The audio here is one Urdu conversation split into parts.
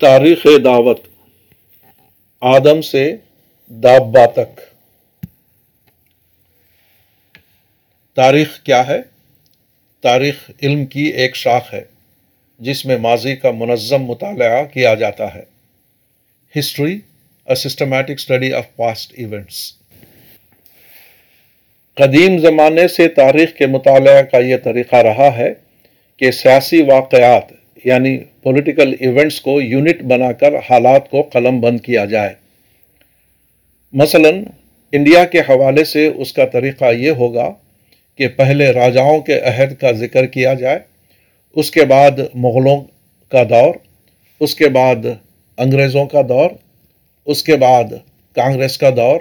تاریخ دعوت، آدم سے دابا تک۔ تاریخ کیا ہے؟ تاریخ علم کی ایک شاخ ہے، جس میں ماضی کا منظم مطالعہ کیا جاتا ہے۔ History a systematic study of past events قدیم زمانے سے تاریخ کے مطالعہ کا یہ طریقہ رہا ہے کہ سیاسی واقعات یعنی پولیٹیکل ایونٹس کو یونٹ بنا کر حالات کو قلم بند کیا جائے۔ مثلا انڈیا کے حوالے سے اس کا طریقہ یہ ہوگا کہ پہلے راجاؤں کے عہد کا ذکر کیا جائے، اس کے بعد مغلوں کا دور، اس کے بعد انگریزوں کا دور، اس کے بعد کانگریس کا دور،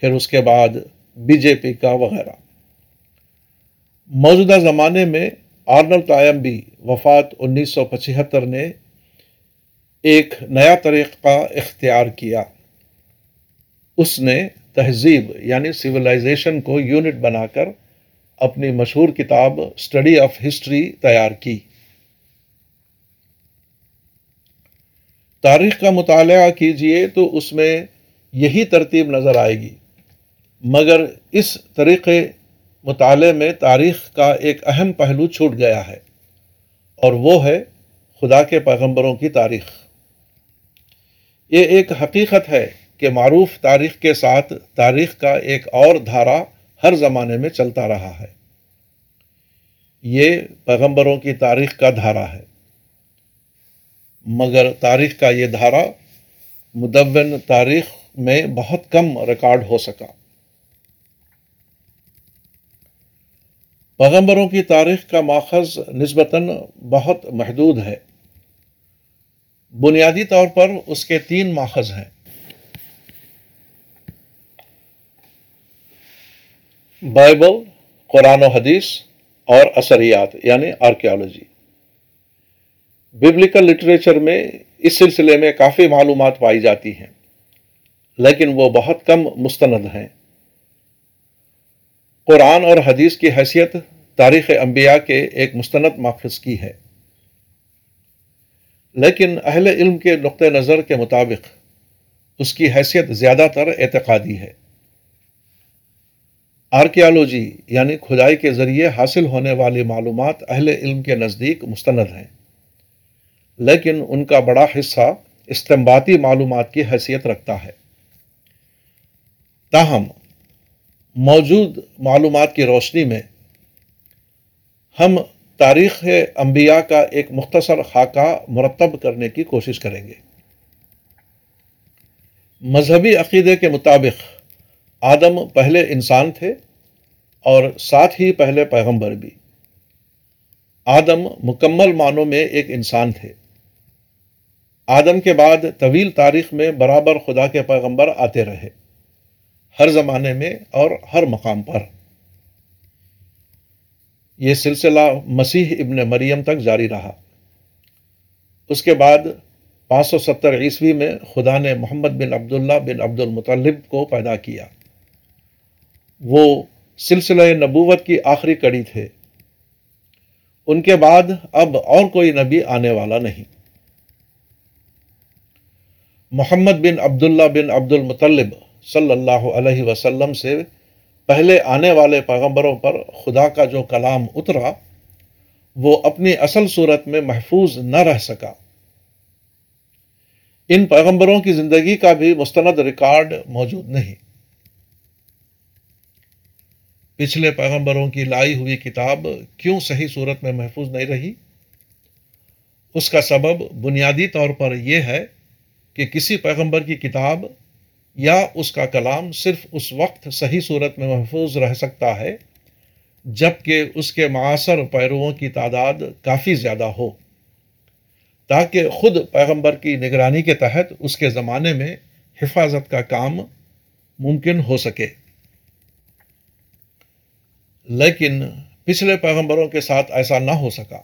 پھر اس کے بعد بی جے پی کا وغیرہ۔ موجودہ زمانے میں آرنل تایمبی وفات انیس سو پچہتر نے ایک نیا طریقہ اختیار کیا۔ اس نے تہذیب یعنی سویلائزیشن کو یونٹ بنا کر اپنی مشہور کتاب اسٹڈی آف ہسٹری تیار کی۔ تاریخ کا مطالعہ کیجیے تو اس میں یہی ترتیب نظر آئے گی۔ مگر اس طریقے مطالعے میں تاریخ کا ایک اہم پہلو چھوٹ گیا ہے، اور وہ ہے خدا کے پیغمبروں کی تاریخ۔ یہ ایک حقیقت ہے کہ معروف تاریخ کے ساتھ تاریخ کا ایک اور دھارا ہر زمانے میں چلتا رہا ہے۔ یہ پیغمبروں کی تاریخ کا دھارا ہے۔ مگر تاریخ کا یہ دھارا مدون تاریخ میں بہت کم ریکارڈ ہو سکا۔ پیغمبروں کی تاریخ کا ماخذ نسبتاً بہت محدود ہے۔ بنیادی طور پر اس کے تین ماخذ ہیں۔ بائبل، قرآن و حدیث اور اثریات یعنی آرکیالوجی ببلیکل لٹریچر میں اس سلسلے میں کافی معلومات پائی جاتی ہیں، لیکن وہ بہت کم مستند ہیں۔ قرآن اور حدیث کی حیثیت تاریخ انبیاء کے ایک مستند ماخذ کی ہے۔ لیکن اہل علم کے نقطۂ نظر کے مطابق اس کی حیثیت زیادہ تر اعتقادی ہے۔ آرکیالوجی یعنی کھدائی کے ذریعے حاصل ہونے والی معلومات اہل علم کے نزدیک مستند ہیں۔ لیکن ان کا بڑا حصہ استمباتی معلومات کی حیثیت رکھتا ہے۔ تاہم، موجود معلومات کی روشنی میں ہم تاریخ انبیاء کا ایک مختصر خاکہ مرتب کرنے کی کوشش کریں گے۔ مذہبی عقیدے کے مطابق آدم پہلے انسان تھے اور ساتھ ہی پہلے پیغمبر بھی۔ آدم مکمل معنوں میں ایک انسان تھے۔ آدم کے بعد طویل تاریخ میں برابر خدا کے پیغمبر آتے رہے، ہر زمانے میں اور ہر مقام پر۔ یہ سلسلہ مسیح ابن مریم تک جاری رہا۔ اس کے بعد پانچ سو ستر عیسوی میں خدا نے محمد بن عبداللہ بن عبد المطلب کو پیدا کیا۔ وہ سلسلہ نبوت کی آخری کڑی تھے۔ ان کے بعد اب اور کوئی نبی آنے والا نہیں۔ محمد بن عبداللہ بن عبد المطلب صلی اللہ علیہ وسلم سے پہلے آنے والے پیغمبروں پر خدا کا جو کلام اترا، وہ اپنی اصل صورت میں محفوظ نہ رہ سکا۔ ان پیغمبروں کی زندگی کا بھی مستند ریکارڈ موجود نہیں۔ پچھلے پیغمبروں کی لائی ہوئی کتاب کیوں صحیح صورت میں محفوظ نہیں رہی؟ اس کا سبب بنیادی طور پر یہ ہے کہ کسی پیغمبر کی کتاب یا اس کا کلام صرف اس وقت صحیح صورت میں محفوظ رہ سکتا ہے جبکہ اس کے معاصر پیروؤں کی تعداد کافی زیادہ ہو۔ تاکہ خود پیغمبر کی نگرانی کے تحت اس کے زمانے میں حفاظت کا کام ممکن ہو سکے۔ لیکن پچھلے پیغمبروں کے ساتھ ایسا نہ ہو سکا۔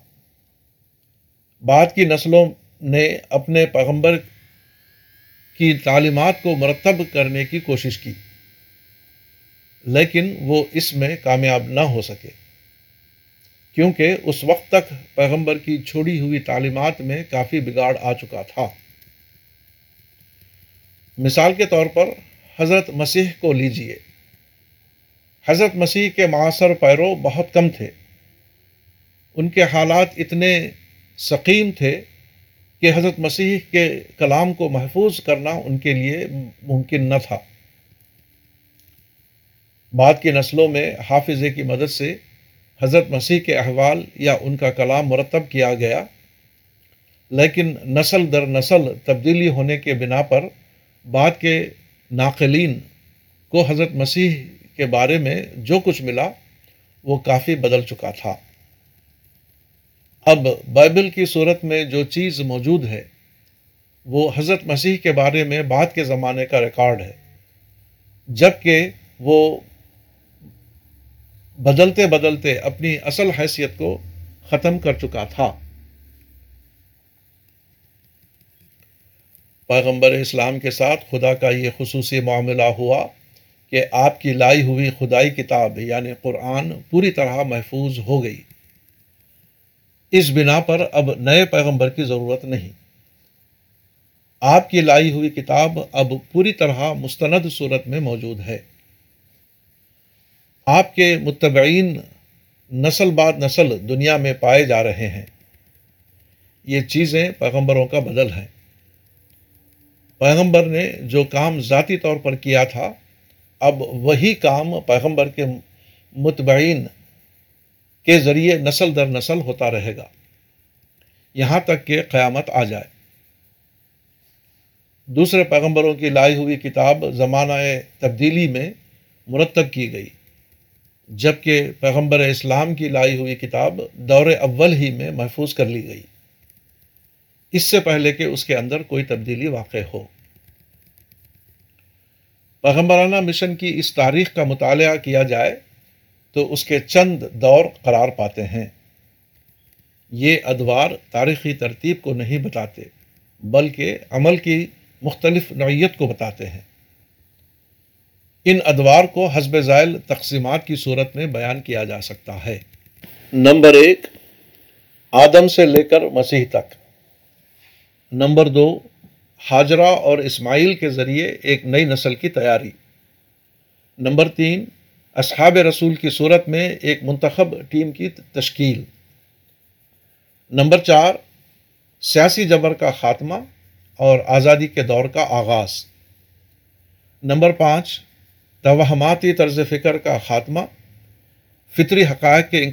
بعد کی نسلوں نے اپنے پیغمبر کی تعلیمات کو مرتب کرنے کی کوشش کی، لیکن وہ اس میں کامیاب نہ ہو سکے۔ کیونکہ اس وقت تک پیغمبر کی چھوڑی ہوئی تعلیمات میں کافی بگاڑ آ چکا تھا۔ مثال کے طور پر حضرت مسیح کو لیجیے۔ حضرت مسیح کے معاصر پیرو بہت کم تھے۔ ان کے حالات اتنے سقیم تھے کہ حضرت مسیح کے کلام کو محفوظ کرنا ان کے لیے ممکن نہ تھا۔ بعد کی نسلوں میں حافظے کی مدد سے حضرت مسیح کے احوال یا ان کا کلام مرتب کیا گیا، لیکن نسل در نسل تبدیلی ہونے کے بنا پر بعد کے ناقلین کو حضرت مسیح کے بارے میں جو کچھ ملا وہ کافی بدل چکا تھا۔ اب بائبل کی صورت میں جو چیز موجود ہے، وہ حضرت مسیح کے بارے میں بعد کے زمانے کا ریکارڈ ہے۔ جبکہ وہ بدلتے بدلتے اپنی اصل حیثیت کو ختم کر چکا تھا۔ پیغمبر اسلام کے ساتھ خدا کا یہ خصوصی معاملہ ہوا کہ آپ کی لائی ہوئی خدائی کتاب یعنی قرآن، پوری طرح محفوظ ہو گئی۔ اس بنا پر اب نئے پیغمبر کی ضرورت نہیں۔ آپ کی لائی ہوئی کتاب اب پوری طرح مستند صورت میں موجود ہے۔ آپ کے متبعین نسل بعد نسل دنیا میں پائے جا رہے ہیں۔ یہ چیزیں پیغمبروں کا بدل ہیں۔ پیغمبر نے جو کام ذاتی طور پر کیا تھا، اب وہی کام پیغمبر کے متبعین کے ذریعے نسل در نسل ہوتا رہے گا۔ یہاں تک کہ قیامت آ جائے۔ دوسرے پیغمبروں کی لائی ہوئی کتاب زمانہ تبدیلی میں مرتب کی گئی، جبکہ پیغمبر اسلام کی لائی ہوئی کتاب دور اول ہی میں محفوظ کر لی گئی۔ اس سے پہلے کہ اس کے اندر کوئی تبدیلی واقع ہو۔ پیغمبرانہ مشن کی اس تاریخ کا مطالعہ کیا جائے تو اس کے چند دور قرار پاتے ہیں۔ یہ ادوار تاریخی ترتیب کو نہیں بتاتے، بلکہ عمل کی مختلف نوعیت کو بتاتے ہیں۔ ان ادوار کو حسب ذائل تقسیمات کی صورت میں بیان کیا جا سکتا ہے۔ نمبر ایک، آدم سے لے کر مسیح تک۔ نمبر دو، حاجرہ اور اسماعیل کے ذریعے ایک نئی نسل کی تیاری۔ نمبر تین اصحاب رسول کی صورت میں ایک منتخب ٹیم کی تشکیل۔ نمبر چار، سیاسی جبر کا خاتمہ اور آزادی کے دور کا آغاز۔ نمبر پانچ، توہماتی طرز فکر کا خاتمہ۔ فطری حقائق کے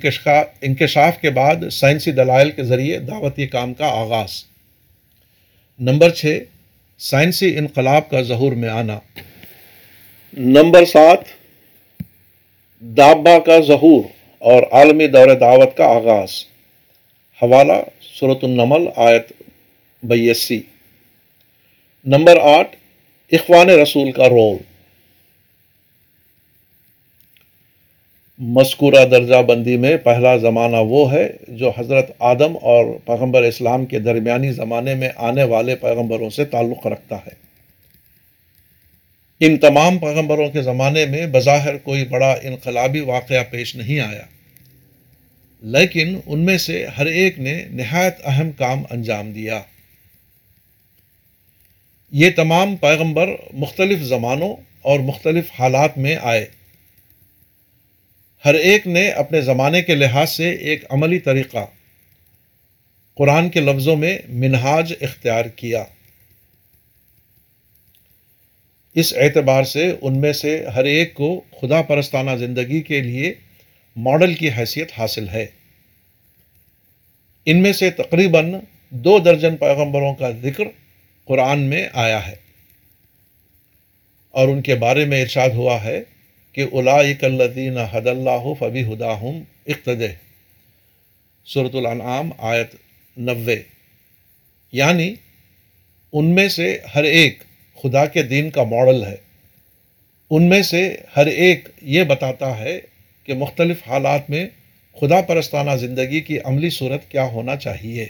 انکشاف کے بعد سائنسی دلائل کے ذریعے دعوتی کام کا آغاز۔ نمبر چھ، سائنسی انقلاب کا ظہور میں آنا۔ نمبر سات دابا کا ظہور اور عالمی دور دعوت کا آغاز۔ حوالہ صورت النمل، آیت بیسی نمبر آٹھ، اخوان رسول کا رول۔ مذکورہ درجہ بندی میں پہلا زمانہ وہ ہے جو حضرت آدم اور پیغمبر اسلام کے درمیانی زمانے میں آنے والے پیغمبروں سے تعلق رکھتا ہے۔ ان تمام پیغمبروں کے زمانے میں بظاہر کوئی بڑا انقلابی واقعہ پیش نہیں آیا۔ لیکن ان میں سے ہر ایک نے نہایت اہم کام انجام دیا۔ یہ تمام پیغمبر مختلف زمانوں اور مختلف حالات میں آئے۔ ہر ایک نے اپنے زمانے کے لحاظ سے ایک عملی طریقہ، قرآن کے لفظوں میں منہاج اختیار کیا۔ اس اعتبار سے ان میں سے ہر ایک کو خدا پرستانہ زندگی کے لیے ماڈل کی حیثیت حاصل ہے۔ ان میں سے تقریباً دو درجن پیغمبروں کا ذکر قرآن میں آیا ہے۔ اور ان کے بارے میں ارشاد ہوا ہے کہ الدین حد اللہ فبی ہدا ہم اقتد صورت الانعام آیت نوے۔ یعنی ان میں سے ہر ایک خدا کے دین کا ماڈل ہے۔ ان میں سے ہر ایک یہ بتاتا ہے کہ مختلف حالات میں خدا پرستانہ زندگی کی عملی صورت کیا ہونا چاہیے۔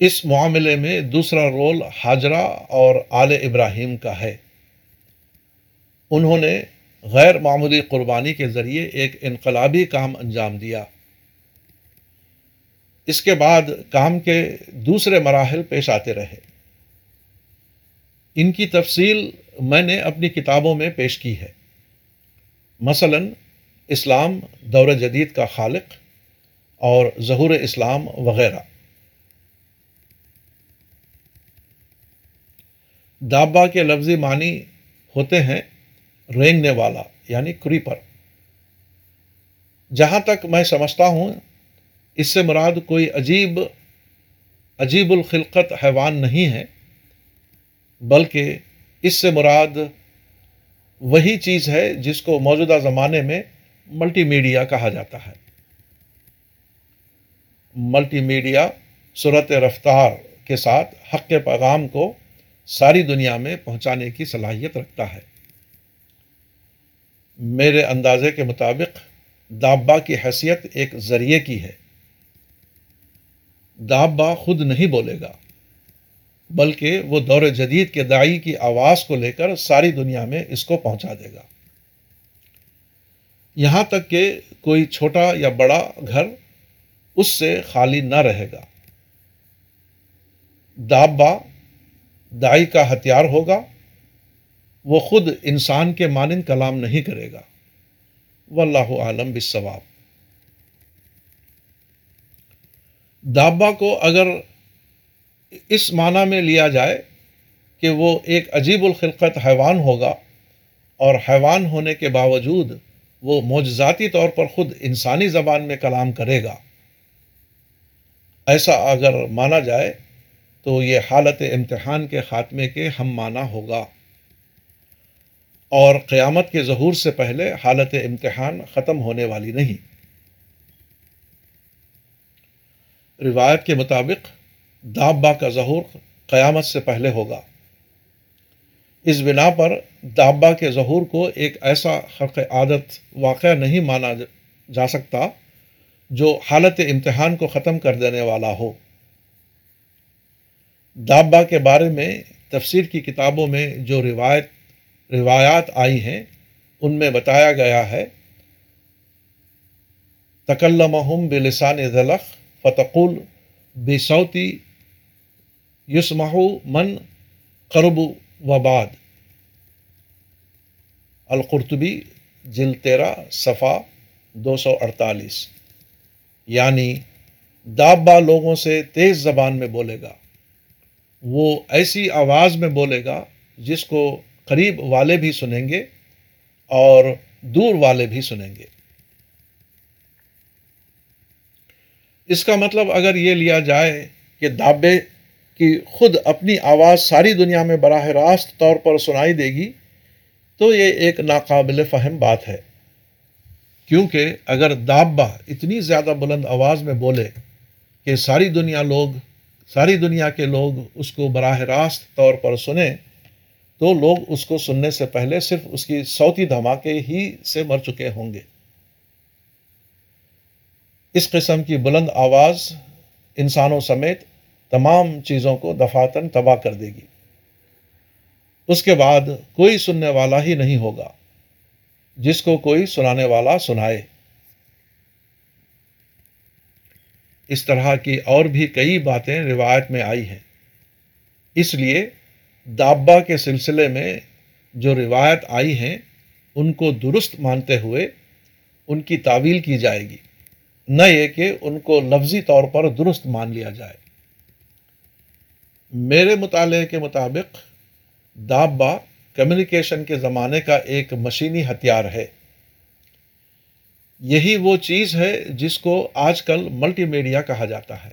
اس معاملے میں دوسرا رول حاجرہ اور آل ابراہیم کا ہے۔ انہوں نے غیر معمولی قربانی کے ذریعے ایک انقلابی کام انجام دیا۔ اس کے بعد کام کے دوسرے مراحل پیش آتے رہے۔ ان کی تفصیل میں نے اپنی کتابوں میں پیش کی ہے۔ مثلا، اسلام دور جدید کا خالق اور ظہور اسلام وغیرہ۔ دابا کے لفظی معنی ہوتے ہیں رینگنے والا یعنی کریپر جہاں تک میں سمجھتا ہوں اس سے مراد کوئی عجیب عجیب الخلقت حیوان نہیں ہے، بلکہ اس سے مراد وہی چیز ہے جس کو موجودہ زمانے میں ملٹی میڈیا کہا جاتا ہے۔ ملٹی میڈیا صورت رفتار کے ساتھ حق کے پیغام کو ساری دنیا میں پہنچانے کی صلاحیت رکھتا ہے۔ میرے اندازے کے مطابق، دابا کی حیثیت ایک ذریعے کی ہے۔ دابا خود نہیں بولے گا، بلکہ وہ دور جدید کے دائی کی آواز کو لے کر ساری دنیا میں اس کو پہنچا دے گا۔ یہاں تک کہ کوئی چھوٹا یا بڑا گھر اس سے خالی نہ رہے گا۔ دابا دائی کا ہتھیار ہوگا، وہ خود انسان کے مانند کلام نہیں کرے گا۔ واللہ عالم بالصواب۔ دابا کو اگر اس معنی میں لیا جائے کہ وہ ایک عجیب الخلقت حیوان ہوگا اور حیوان ہونے کے باوجود وہ معجزاتی طور پر خود انسانی زبان میں کلام کرے گا۔ ایسا اگر مانا جائے تو یہ حالت امتحان کے خاتمے کے ہم معنی ہوگا۔ اور قیامت کے ظہور سے پہلے حالت امتحان ختم ہونے والی نہیں۔ روایت کے مطابق دابا کا ظہور قیامت سے پہلے ہوگا۔ اس بنا پر دابا کے ظہور کو ایک ایسا خرق عادت واقع نہیں مانا جا سکتا جو حالت امتحان کو ختم کر دینے والا ہو۔ دابا کے بارے میں تفسیر کی کتابوں میں جو روایت، روایات آئی ہیں، ان میں بتایا گیا ہے، تکلمہم بلسان ذلخ فتقول بے صوتی یسمح من قرب و بعد القرطبی جل تیرہ صفا دو سو اڑتالیس. یعنی دابا لوگوں سے تیز زبان میں بولے گا. وہ ایسی آواز میں بولے گا جس کو قریب والے بھی سنیں گے اور دور والے بھی سنیں گے. اس کا مطلب اگر یہ لیا جائے کہ دابے کی خود اپنی آواز ساری دنیا میں براہ راست طور پر سنائی دے گی، تو یہ ایک ناقابل فہم بات ہے۔ کیونکہ اگر دابا اتنی زیادہ بلند آواز میں بولے کہ ساری دنیا لوگ، ساری دنیا کے لوگ اس کو براہ راست طور پر سنیں، تو لوگ اس کو سننے سے پہلے صرف اس کی صوتی دھماکے ہی سے مر چکے ہوں گے۔ اس قسم کی بلند آواز انسانوں سمیت تمام چیزوں کو دفاتن تباہ کر دے گی۔ اس کے بعد کوئی سننے والا ہی نہیں ہوگا جس کو کوئی سنانے والا سنائے۔ اس طرح کی اور بھی کئی باتیں روایت میں آئی ہیں۔ اس لیے دابا کے سلسلے میں جو روایت آئی ہیں، ان کو درست مانتے ہوئے ان کی تعویل کی جائے گی۔ نہ یہ کہ ان کو لفظی طور پر درست مان لیا جائے۔ میرے مطالعے کے مطابق، دابا کمیونیکیشن کے زمانے کا ایک مشینی ہتھیار ہے۔ یہی وہ چیز ہے جس کو آج کل ملٹی میڈیا کہا جاتا ہے۔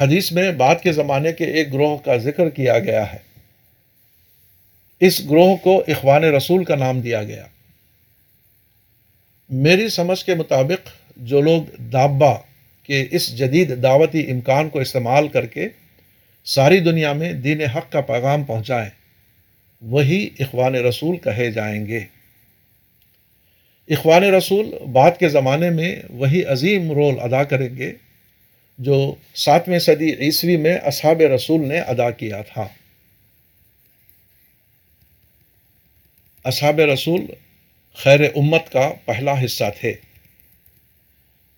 حدیث میں بعد کے زمانے کے ایک گروہ کا ذکر کیا گیا ہے۔ اس گروہ کو اخوان رسول کا نام دیا گیا۔ میری سمجھ کے مطابق جو لوگ دابا کے اس جدید دعوتی امکان کو استعمال کر کے ساری دنیا میں دین حق کا پیغام پہنچائیں، وہی اخوان رسول کہے جائیں گے۔ اخوان رسول بعد کے زمانے میں وہی عظیم رول ادا کریں گے جو ساتویں صدی عیسوی میں اصحاب رسول نے ادا کیا تھا۔ اصحاب رسول خیر امت کا پہلا حصہ تھے۔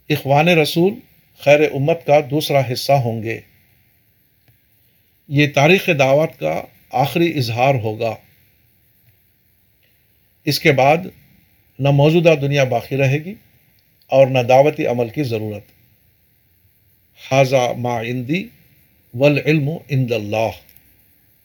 اخوان رسول خیر امت کا دوسرا حصہ ہوں گے۔ یہ تاریخ دعوت کا آخری اظہار ہوگا۔ اس کے بعد نہ موجودہ دنیا باقی رہے گی اور نہ دعوتی عمل کی ضرورت۔ حاضہ ما اندی والعلم عند اللہ۔